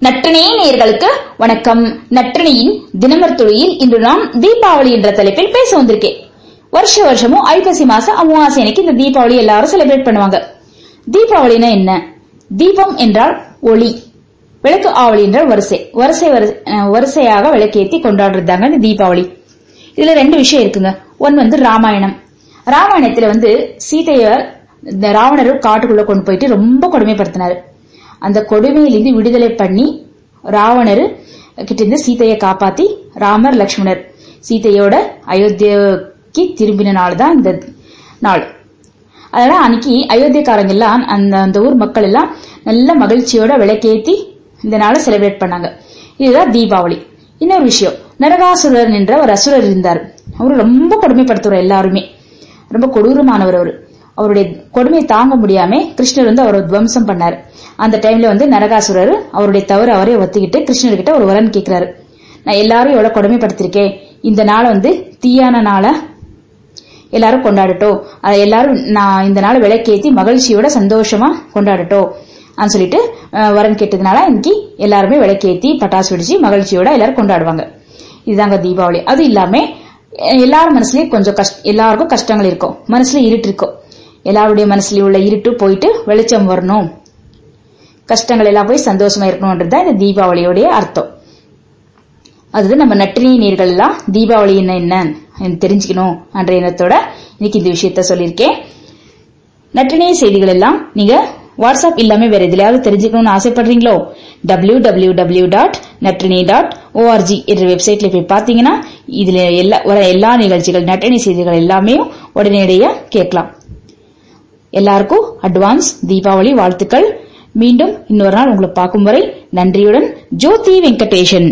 நற்றினே நேயர்களுக்கு வணக்கம். நற்றினியின் தினமர் துளியில் இன்று நாம் தீபாவளி என்ற தலைப்பில் பேச வந்திருக்கேன் வருஷ வருஷமும் ஐப்பசி மாசம் அமாவாசை அன்னைக்கு இந்த தீபாவளி எல்லாரும் செலிப்ரேட் பண்ணுவாங்க. தீபாவளினா என்ன? தீபம் என்றால் ஒளி. விளக்கு ஆவளி என்றால் வரிசை. வரிசை வரிசையாக விளக்கேத்தி கொண்டாடுறதாங்க இந்த தீபாவளி. இதுல ரெண்டு விஷயம் இருக்குங்க. ஒன்னு வந்து ராமாயணம். ராமாயணத்துல வந்து சீதையர் இந்த ராவணர் காட்டுக்குள்ள கொண்டு போயிட்டு ரொம்ப கொடுமைப்படுத்தினாரு. அந்த கொடுமையிலிருந்து விடுதலை பண்ணி ராவணர் கிட்ட இருந்து சீதையை காப்பாத்தி ராமர் லக்ஷ்மணர் சீதையோட அயோத்தியக்கு திரும்பின நாள் தான் இந்த நாள். அதனால அன்னைக்கு அயோத்தியக்காரங்க எல்லாம் அந்த அந்த ஊர் மக்கள் எல்லாம் நல்ல மகிழ்ச்சியோட விளக்கேத்தி இந்த நாளை செலிப்ரேட் பண்ணாங்க. இதுதான் தீபாவளி. இன்னொரு விஷயம் நரகாசுரர் என்ற ஒரு அசுரர் இருந்தார். அவரு ரொம்ப கொடுமைப்படுத்துவார் எல்லாருமே. ரொம்ப கொடூரமானவர் அவரு. அவருடைய கொடுமையை தாங்க முடியாம கிருஷ்ணர் வந்து அவரை துவம்சம் பண்ணாரு. அந்த டைம்ல வந்து நரகாசுரர் அவருடைய தவறு அவரே ஒத்துக்கிட்டு கிருஷ்ணர்கிட்ட ஒரு வரன் கேட்கிறாரு நான் எல்லாரும் எவ்வளவு கொடுமைப்படுத்திருக்கேன். இந்த நாளை வந்து தீயான நாளா? எல்லாரும் கொண்டாடட்டும் அதை எல்லாரும் நான் இந்த நாள் விளக்கேத்தி மகிழ்ச்சியோட சந்தோஷமா கொண்டாடட்டும் அப்படின்னு சொல்லிட்டு வரன் கேட்டதுனால இன்னைக்கு எல்லாருமே விளக்கேத்தி பட்டாசு வெடிச்சு மகிழ்ச்சியோட எல்லாரும் கொண்டாடுவாங்க. இதுதாங்க தீபாவளி. அது இல்லாம அஹ், எல்லார் மனசுலயும் கொஞ்சம் கஷ்ட எல்லாருக்கும் கஷ்டங்கள் இருக்கும். மனசுல இருட்டு இருக்கும். எல்லாருடைய மனசுலயும் உள்ள இருட்டு போயிட்டு வெளிச்சம் வரணும். கஷ்டங்கள் எல்லாம் போய் சந்தோஷமா இருக்கணும்ன்றது இந்த தீபாவளியோடைய அர்த்தம். அது நம்ம நற்றினி நீர்கள் எல்லாம் தீபாவளி என்ன என்ன தெரிஞ்சுக்கணும் என்ற எண்ணத்தோட இன்னைக்கு இந்த விஷயத்த சொல்லியிருக்கேன். நற்றினி செய்திகள் எல்லாம் நீங்க வாட்ஸ்அப் இல்லாம வேற எதுலையாவது தெரிஞ்சுக்கணும்னு ஆசைப்படுறீங்களோ? W W W dot Natrini dot O R G என்ற வெப்சைட்ல போய் பாத்தீங்கன்னா இதுல எல்லா வர எல்லா நிகழ்ச்சிகள் நற்றினி செய்திகள் எல்லாமே உடனடியா கேட்கலாம். எல்லாருக்கும் அட்வான்ஸ் தீபாவளி வாழ்த்துக்கள். மீண்டும் இன்னொரு நாள் உங்களை பார்க்கும் வரை நன்றியுடன் ஜோதி வெங்கடேஷன்.